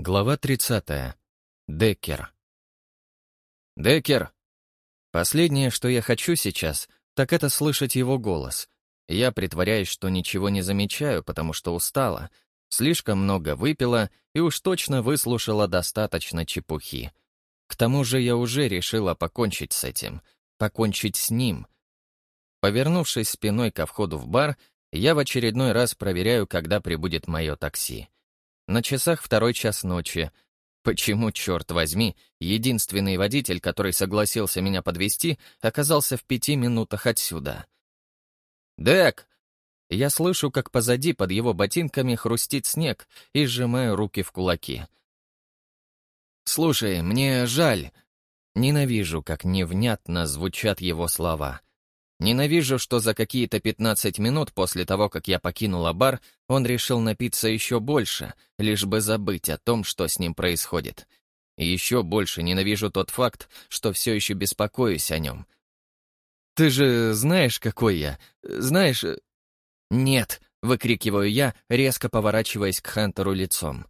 Глава 30. Деккер. Деккер. Последнее, что я хочу сейчас, так это слышать его голос. Я притворяюсь, что ничего не замечаю, потому что устала, слишком много выпила и уж точно выслушала достаточно чепухи. К тому же я уже решила покончить с этим, покончить с ним. Повернувшись спиной ко входу в бар, я в очередной раз проверяю, когда прибудет мое такси. На часах второй час ночи. Почему, черт возьми, единственный водитель, который согласился меня подвести, оказался в пяти минутах отсюда? «Дек!» Я слышу, как позади под его ботинками хрустит снег и сжимаю руки в кулаки. «Слушай, мне жаль». Ненавижу, как невнятно звучат его слова. Ненавижу, что за какие-то 15 минут после того, как я покинула бар, он решил напиться еще больше, лишь бы забыть о том, что с ним происходит. И еще больше ненавижу тот факт, что все еще беспокоюсь о нем. «Ты же знаешь, какой я? Знаешь...» «Нет», — выкрикиваю я, резко поворачиваясь к Хантеру лицом.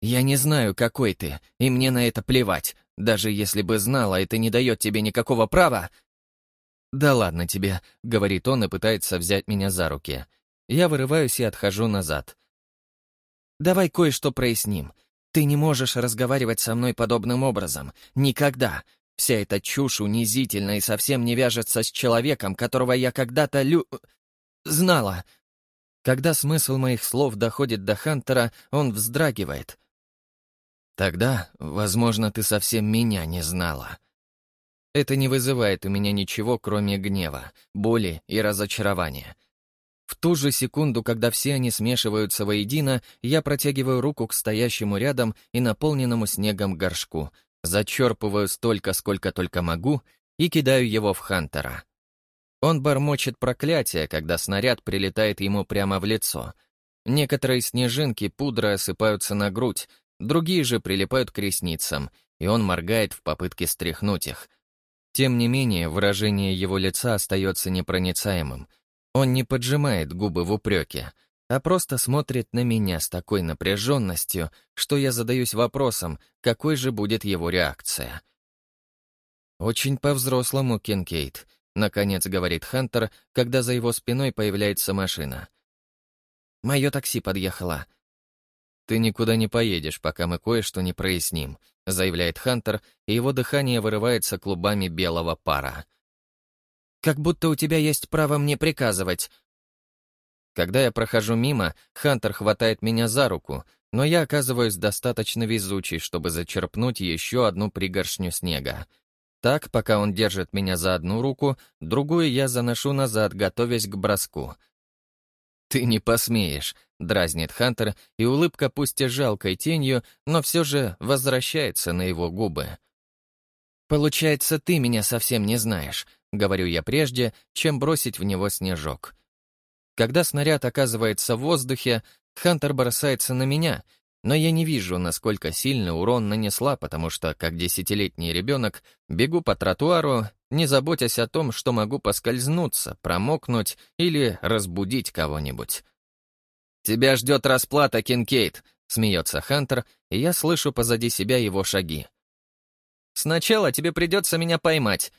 «Я не знаю, какой ты, и мне на это плевать. Даже если бы знала, это не дает тебе никакого права...» «Да ладно тебе», — говорит он и пытается взять меня за руки. Я вырываюсь и отхожу назад. «Давай кое-что проясним. Ты не можешь разговаривать со мной подобным образом. Никогда. Вся эта чушь унизительна и совсем не вяжется с человеком, которого я когда-то лю... знала». Когда смысл моих слов доходит до Хантера, он вздрагивает. «Тогда, возможно, ты совсем меня не знала», это не вызывает у меня ничего, кроме гнева, боли и разочарования. В ту же секунду, когда все они смешиваются воедино, я протягиваю руку к стоящему рядом и наполненному снегом горшку, зачерпываю столько, сколько только могу, и кидаю его в Хантера. Он бормочет проклятие, когда снаряд прилетает ему прямо в лицо. Некоторые снежинки пудры осыпаются на грудь, другие же прилипают к ресницам, и он моргает в попытке стряхнуть их — тем не менее, выражение его лица остается непроницаемым. Он не поджимает губы в упреке, а просто смотрит на меня с такой напряженностью, что я задаюсь вопросом, какой же будет его реакция. «Очень по-взрослому, Кинкейт», — наконец говорит Хантер, когда за его спиной появляется машина. «Мое такси подъехало», «Ты никуда не поедешь, пока мы кое-что не проясним», заявляет Хантер, и его дыхание вырывается клубами белого пара. «Как будто у тебя есть право мне приказывать». Когда я прохожу мимо, Хантер хватает меня за руку, но я оказываюсь достаточно везучей, чтобы зачерпнуть еще одну пригоршню снега. Так, пока он держит меня за одну руку, другую я заношу назад, готовясь к броску — «Ты не посмеешь», — дразнит Хантер, и улыбка пусть и жалкой тенью, но все же возвращается на его губы. «Получается, ты меня совсем не знаешь», — говорю я прежде, чем бросить в него снежок. Когда снаряд оказывается в воздухе, Хантер бросается на меня — но я не вижу, насколько сильный урон нанесла, потому что, как десятилетний ребенок, бегу по тротуару, не заботясь о том, что могу поскользнуться, промокнуть или разбудить кого-нибудь. «Тебя ждет расплата, Кинкейт», — смеется Хантер, и я слышу позади себя его шаги. «Сначала тебе придется меня поймать».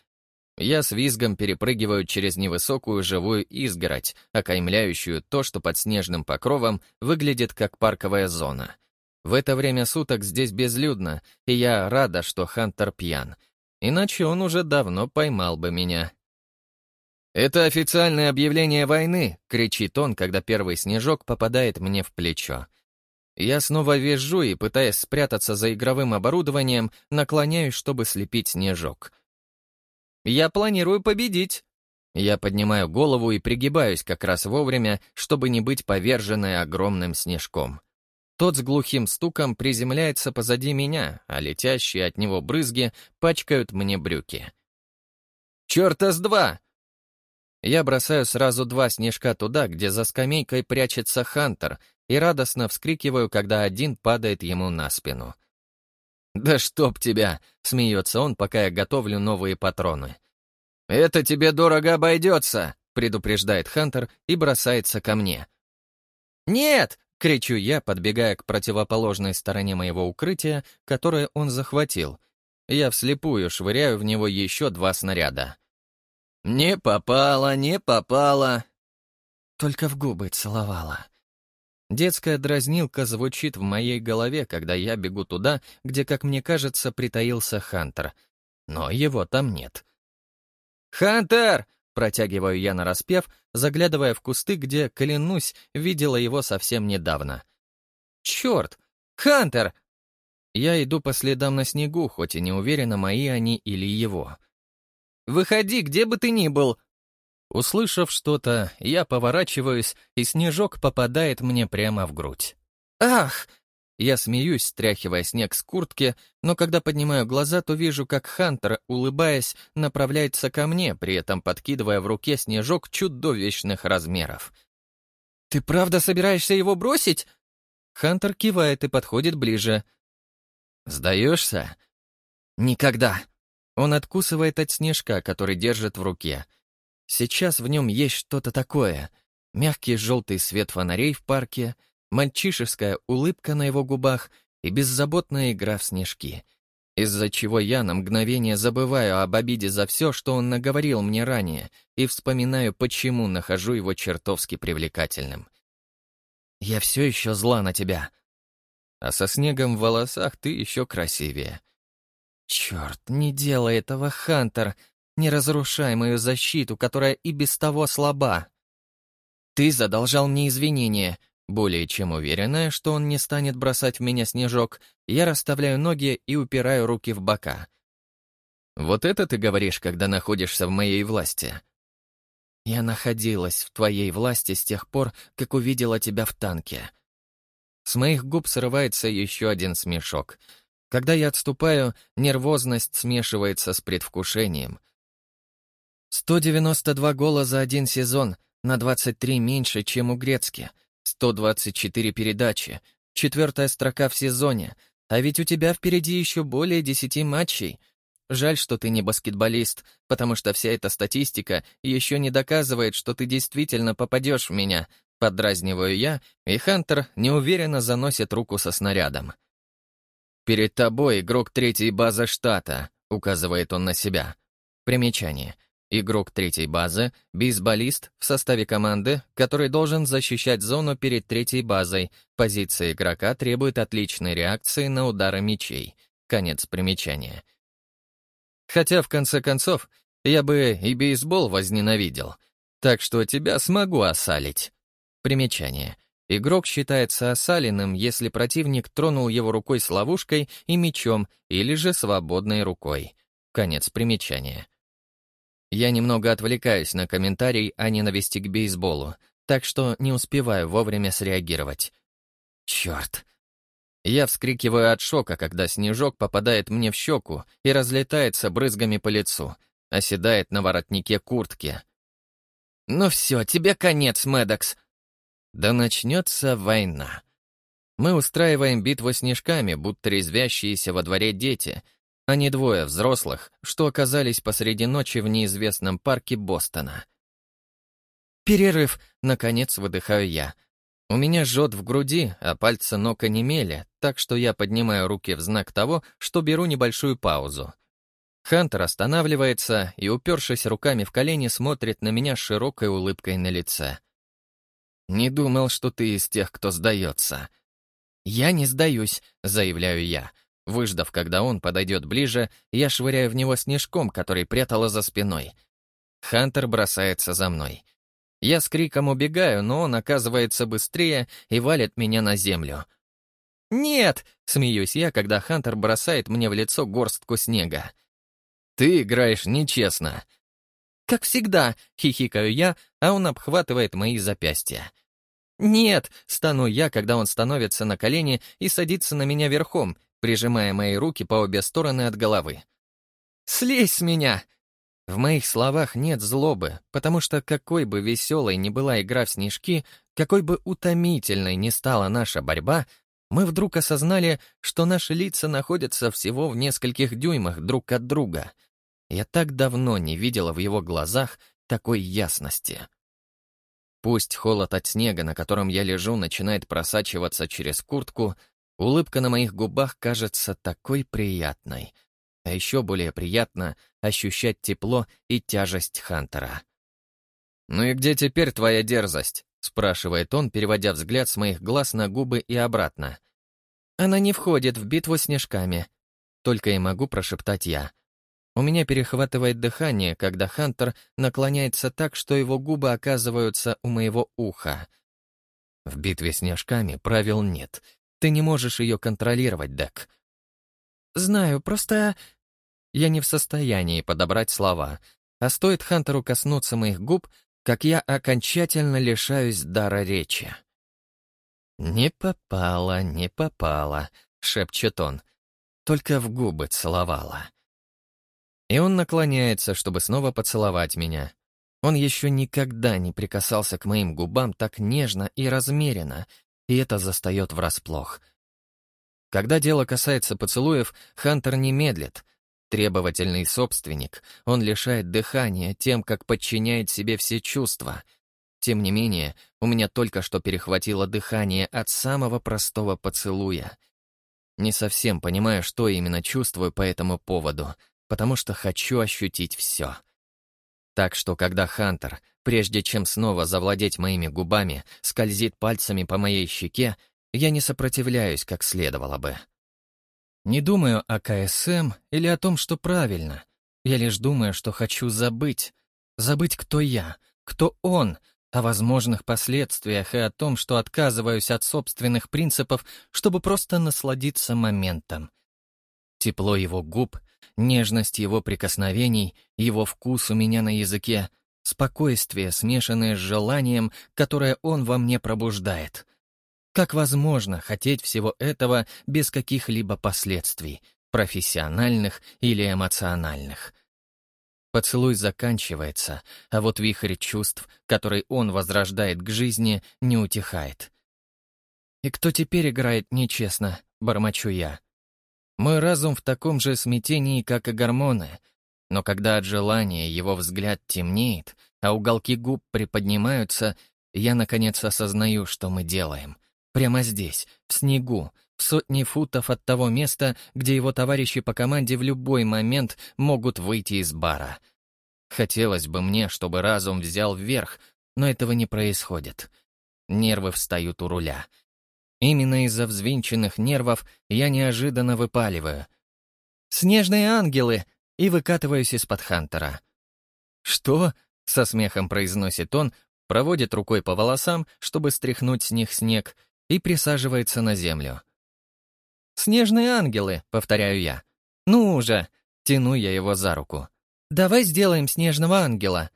Я с визгом перепрыгиваю через невысокую живую изгородь, окаймляющую то, что под снежным покровом выглядит как парковая зона — в это время суток здесь безлюдно, и я рада, что Хантер пьян. Иначе он уже давно поймал бы меня. «Это официальное объявление войны!» — кричит он, когда первый снежок попадает мне в плечо. Я снова визжу и, пытаясь спрятаться за игровым оборудованием, наклоняюсь, чтобы слепить снежок. «Я планирую победить!» Я поднимаю голову и пригибаюсь как раз вовремя, чтобы не быть поверженной огромным снежком. Тот с глухим стуком приземляется позади меня, а летящие от него брызги пачкают мне брюки. «Черта с два!» Я бросаю сразу два снежка туда, где за скамейкой прячется Хантер, и радостно вскрикиваю, когда один падает ему на спину. «Да чтоб тебя!» — смеется он, пока я готовлю новые патроны. «Это тебе дорого обойдется!» — предупреждает Хантер и бросается ко мне. «Нет!» Кричу я, подбегая к противоположной стороне моего укрытия, которое он захватил. Я вслепую швыряю в него еще два снаряда. «Не попало, не попало!» Только в губы целовала. Детская дразнилка звучит в моей голове, когда я бегу туда, где, как мне кажется, притаился Хантер. Но его там нет. «Хантер!» — протягиваю я нараспев, заглядывая в кусты, где, клянусь, видела его совсем недавно. «Черт! Хантер!» Я иду по следам на снегу, хоть и не уверена, мои они или его. «Выходи, где бы ты ни был!» Услышав что-то, я поворачиваюсь, и снежок попадает мне прямо в грудь. «Ах!» Я смеюсь, стряхивая снег с куртки, но когда поднимаю глаза, то вижу, как Хантер, улыбаясь, направляется ко мне, при этом подкидывая в руке снежок чудовищных размеров. «Ты правда собираешься его бросить?» Хантер кивает и подходит ближе. «Сдаешься?» «Никогда!» Он откусывает от снежка, который держит в руке. Сейчас в нем есть что-то такое. Мягкий желтый свет фонарей в парке — мальчишеская улыбка на его губах и беззаботная игра в снежки, из-за чего я на мгновение забываю об обиде за все, что он наговорил мне ранее, и вспоминаю, почему нахожу его чертовски привлекательным. «Я все еще зла на тебя», а со снегом в волосах ты еще красивее. Черт, не делай этого, Хантер, не разрушай мою защиту, которая и без того слаба. Ты задолжал мне извинения, более чем уверенная, что он не станет бросать в меня снежок, я расставляю ноги и упираю руки в бока. «Вот это ты говоришь, когда находишься в моей власти?» «Я находилась в твоей власти с тех пор, как увидела тебя в танке». С моих губ срывается еще один смешок. Когда я отступаю, нервозность смешивается с предвкушением. 192 гола за один сезон, на 23 меньше, чем у Грецки — 124 передачи, четвертая строка в сезоне, а ведь у тебя впереди еще более 10 матчей. Жаль, что ты не баскетболист, потому что вся эта статистика еще не доказывает, что ты действительно попадешь в меня, подразниваю я, и Хантер неуверенно заносит руку со снарядом. «Перед тобой игрок третьей базы штата», — указывает он на себя. Примечание — Игрок третьей базы — бейсболист в составе команды, который должен защищать зону перед третьей базой. Позиция игрока требует отличной реакции на удары мячей. Конец примечания. Хотя, в конце концов, я бы и бейсбол возненавидел. Так что тебя смогу осалить. Примечание. Игрок считается осаленным, если противник тронул его рукой с ловушкой и мечом, или же свободной рукой. Конец примечания. Я немного отвлекаюсь на комментарий о ненависти к бейсболу, так что не успеваю вовремя среагировать. Черт. Я вскрикиваю от шока, когда снежок попадает мне в щеку и разлетается брызгами по лицу, оседает на воротнике куртки. «Ну все, тебе конец, Медокс!» Да начнется война. Мы устраиваем битву снежками, будто резвящиеся во дворе дети, не двое взрослых, что оказались посреди ночи в неизвестном парке Бостона. «Перерыв!» — наконец выдыхаю я. У меня жжет в груди, а пальцы ног онемели, так что я поднимаю руки в знак того, что беру небольшую паузу. Хантер останавливается и, упершись руками в колени, смотрит на меня широкой улыбкой на лице. «Не думал, что ты из тех, кто сдается». «Я не сдаюсь», — заявляю я. Выждав, когда он подойдет ближе, я швыряю в него снежком, который прятала за спиной. Хантер бросается за мной. Я с криком убегаю, но он оказывается быстрее и валит меня на землю. «Нет!» — смеюсь я, когда Хантер бросает мне в лицо горстку снега. «Ты играешь нечестно!» «Как всегда!» — хихикаю я, а он обхватывает мои запястья. «Нет!» — стану я, когда он становится на колени и садится на меня верхом, прижимая мои руки по обе стороны от головы. «Слезь с меня!» В моих словах нет злобы, потому что какой бы веселой ни была игра в снежки, какой бы утомительной ни стала наша борьба, мы вдруг осознали, что наши лица находятся всего в нескольких дюймах друг от друга. Я так давно не видела в его глазах такой ясности. Пусть холод от снега, на котором я лежу, начинает просачиваться через куртку, улыбка на моих губах кажется такой приятной. А еще более приятно ощущать тепло и тяжесть Хантера. «Ну и где теперь твоя дерзость?» — спрашивает он, переводя взгляд с моих глаз на губы и обратно. «Она не входит в битву снежками», — только и могу прошептать я. У меня перехватывает дыхание, когда Хантер наклоняется так, что его губы оказываются у моего уха. В битве снежками правил нет. Ты не можешь ее контролировать, Дек. Знаю, просто... Я не в состоянии подобрать слова, а стоит Хантеру коснуться моих губ, как я окончательно лишаюсь дара речи. «Не попала, не попала», — шепчет он. «Только в губы целовала». И он наклоняется, чтобы снова поцеловать меня. Он еще никогда не прикасался к моим губам так нежно и размеренно, и это застает врасплох. Когда дело касается поцелуев, Хантер не медлит. Требовательный собственник, он лишает дыхания тем, как подчиняет себе все чувства. Тем не менее, у меня только что перехватило дыхание от самого простого поцелуя. Не совсем понимаю, что именно чувствую по этому поводу — потому что хочу ощутить все. Так что, когда Хантер, прежде чем снова завладеть моими губами, скользит пальцами по моей щеке, я не сопротивляюсь, как следовало бы. Не думаю о КСМ или о том, что правильно. Я лишь думаю, что хочу забыть. Забыть, кто я, кто он, о возможных последствиях и о том, что отказываюсь от собственных принципов, чтобы просто насладиться моментом. Тепло его губ — Нежность его прикосновений, его вкус у меня на языке, спокойствие, смешанное с желанием, которое он во мне пробуждает. Как возможно хотеть всего этого без каких-либо последствий, профессиональных или эмоциональных? Поцелуй заканчивается, а вот вихрь чувств, который он возрождает к жизни, не утихает. «И кто теперь играет нечестно?» — бормочу я. Мой разум в таком же смятении, как и гормоны. Но когда от желания его взгляд темнеет, а уголки губ приподнимаются, я, наконец, осознаю, что мы делаем. Прямо здесь, в снегу, в сотни футов от того места, где его товарищи по команде в любой момент могут выйти из бара. Хотелось бы мне, чтобы разум взял вверх, но этого не происходит. Нервы встают у руля — Именно из-за взвинченных нервов я неожиданно выпаливаю. «Снежные ангелы!» и выкатываюсь из-под Хантера. «Что?» — со смехом произносит он, проводит рукой по волосам, чтобы стряхнуть с них снег, и присаживается на землю. «Снежные ангелы», — повторяю я. «Ну уже!» — тяну я его за руку. «Давай сделаем снежного ангела!»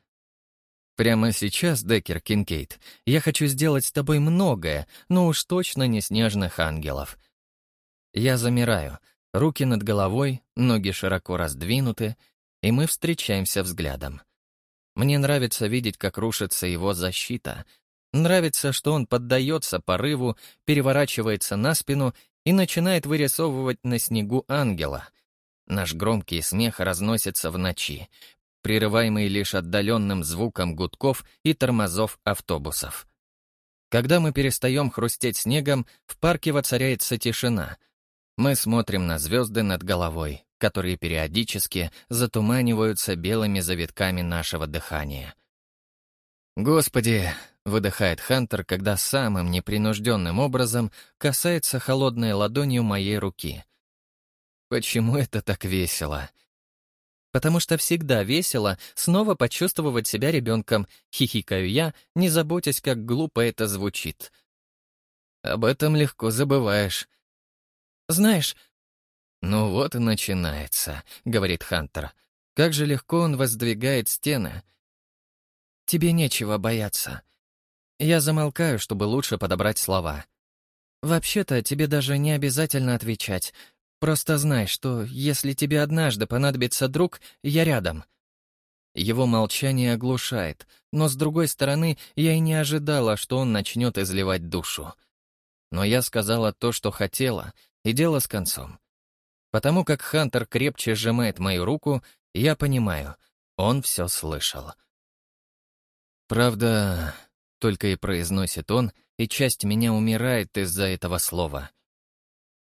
Прямо сейчас, Деккер Кинкейт, я хочу сделать с тобой многое, но уж точно не снежных ангелов. Я замираю, руки над головой, ноги широко раздвинуты, и мы встречаемся взглядом. Мне нравится видеть, как рушится его защита. Нравится, что он поддается порыву, переворачивается на спину и начинает вырисовывать на снегу ангела. Наш громкий смех разносится в ночи, прерываемый лишь отдаленным звуком гудков и тормозов автобусов. Когда мы перестаем хрустеть снегом, в парке воцаряется тишина. Мы смотрим на звезды над головой, которые периодически затуманиваются белыми завитками нашего дыхания. «Господи!» — выдыхает Хантер, когда самым непринужденным образом касается холодной ладонью моей руки. «Почему это так весело?» Потому что всегда весело снова почувствовать себя ребенком, хихикаю я, не заботясь, как глупо это звучит. Об этом легко забываешь. Знаешь... Ну вот и начинается, говорит Хантер. Как же легко он воздвигает стены. Тебе нечего бояться. Я замолкаю, чтобы лучше подобрать слова. Вообще-то тебе даже не обязательно отвечать. Просто знай, что если тебе однажды понадобится друг, я рядом». Его молчание оглушает, но, с другой стороны, я и не ожидала, что он начнет изливать душу. Но я сказала то, что хотела, и дело с концом. Потому как Хантер крепче сжимает мою руку, я понимаю, он все слышал. Правда, Только и произносит он, и часть меня умирает из-за этого слова.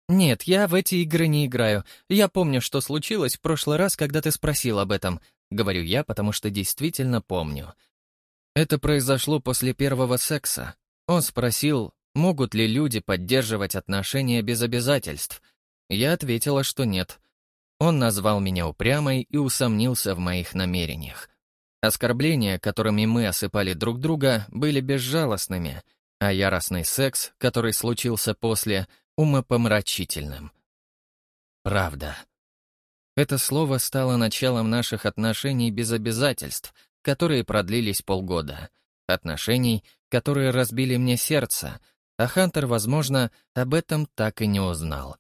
«Нет, я в эти игры не играю. Я помню, что случилось в прошлый раз, когда ты спросил об этом», — говорю я, потому что действительно помню. Это произошло после первого секса. Он спросил, могут ли люди поддерживать отношения без обязательств. Я ответила, что нет. Он назвал меня упрямой и усомнился в моих намерениях. Оскорбления, которыми мы осыпали друг друга, были безжалостными, а яростный секс, который случился после, умопомрачительным. Правда. Это слово стало началом наших отношений без обязательств, которые продлились полгода. Отношений, которые разбили мне сердце, а Хантер, возможно, об этом так и не узнал.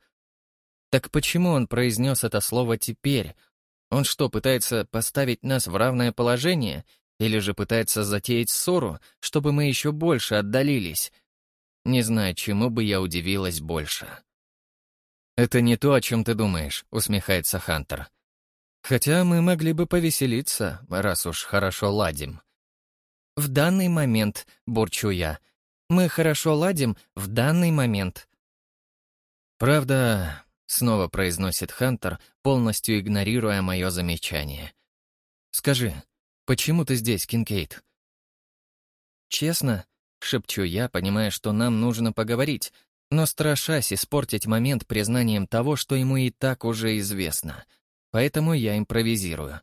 Так почему он произнес это слово теперь, он что, пытается поставить нас в равное положение? Или же пытается затеять ссору, чтобы мы еще больше отдалились? Не знаю, чему бы я удивилась больше. «Это не то, о чем ты думаешь», — усмехается Хантер. «Хотя мы могли бы повеселиться, раз уж хорошо ладим». «В данный момент», — бурчу я, — «мы хорошо ладим в данный момент». «Правда, Снова произносит Хантер, полностью игнорируя мое замечание. «Скажи, почему ты здесь, Кинкейт?» «Честно?» — шепчу я, понимая, что нам нужно поговорить, но страшась испортить момент признанием того, что ему и так уже известно. Поэтому я импровизирую.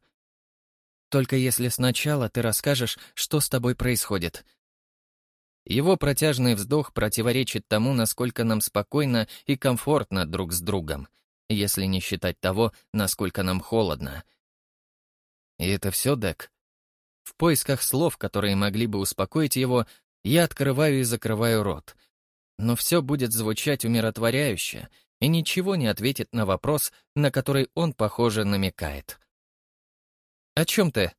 «Только если сначала ты расскажешь, что с тобой происходит», его протяжный вздох противоречит тому, насколько нам спокойно и комфортно друг с другом, если не считать того, насколько нам холодно. И это все, Дек? В поисках слов, которые могли бы успокоить его, я открываю и закрываю рот. Но все будет звучать умиротворяюще и ничего не ответит на вопрос, на который он, похоже, намекает. «О чем ты?»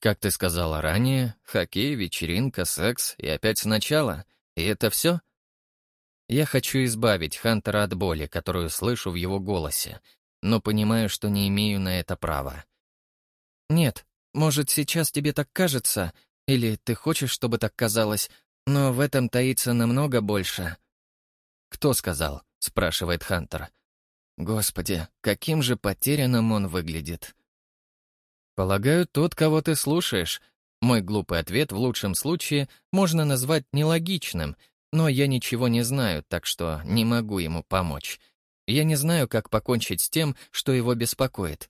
Как ты сказала ранее, хоккей, вечеринка, секс и опять сначала. И это все? Я хочу избавить Хантера от боли, которую слышу в его голосе, но понимаю, что не имею на это права. Нет, может, сейчас тебе так кажется, или ты хочешь, чтобы так казалось, но в этом таится намного больше. «Кто сказал?» — спрашивает Хантер. «Господи, каким же потерянным он выглядит!» «Полагаю, тот, кого ты слушаешь». Мой глупый ответ в лучшем случае можно назвать нелогичным, но я ничего не знаю, так что не могу ему помочь. Я не знаю, как покончить с тем, что его беспокоит.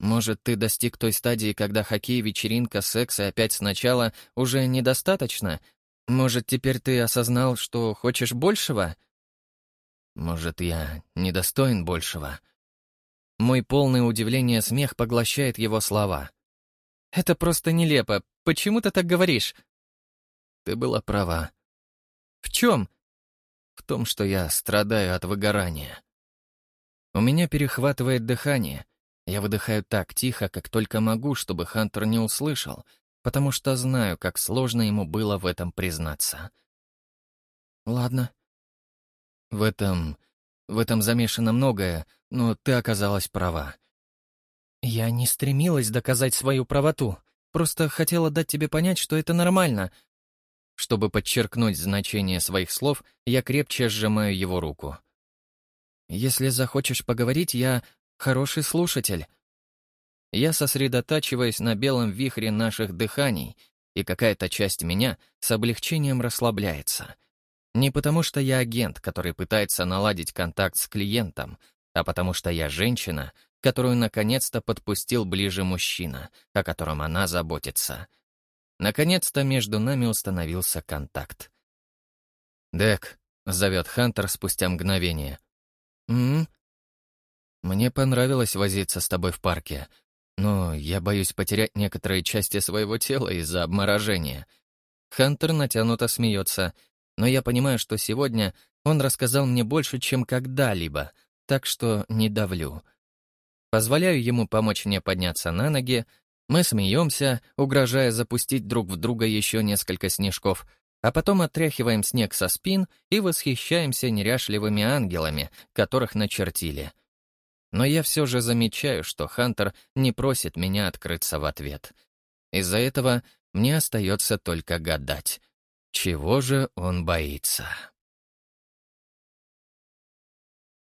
Может, ты достиг той стадии, когда хоккей, вечеринка, секс и опять сначала уже недостаточно? Может, теперь ты осознал, что хочешь большего? Может, я недостоин большего? Мой полное удивление смех поглощает его слова. «Это просто нелепо. Почему ты так говоришь?» «Ты была права». «В чем?» «В том, что я страдаю от выгорания». У меня перехватывает дыхание. Я выдыхаю так тихо, как только могу, чтобы Хантер не услышал, потому что знаю, как сложно ему было в этом признаться. «Ладно». В этом в этом замешано многое, но ты оказалась права. Я не стремилась доказать свою правоту, просто хотела дать тебе понять, что это нормально. Чтобы подчеркнуть значение своих слов, я крепче сжимаю его руку. Если захочешь поговорить, я хороший слушатель. Я сосредотачиваюсь на белом вихре наших дыханий, и какая-то часть меня с облегчением расслабляется — не потому что я агент, который пытается наладить контакт с клиентом, а потому что я женщина, которую наконец-то подпустил ближе мужчина, о котором она заботится. Наконец-то между нами установился контакт. «Дек», — зовет Хантер спустя мгновение. «М, Мне понравилось возиться с тобой в парке, но я боюсь потерять некоторые части своего тела из-за обморожения». Хантер натянуто смеется — но я понимаю, что сегодня он рассказал мне больше, чем когда-либо, так что не давлю. Позволяю ему помочь мне подняться на ноги, мы смеемся, угрожая запустить друг в друга еще несколько снежков, а потом отряхиваем снег со спин и восхищаемся неряшливыми ангелами, которых начертили. Но я все же замечаю, что Хантер не просит меня открыться в ответ. Из-за этого мне остается только гадать, чего же он боится.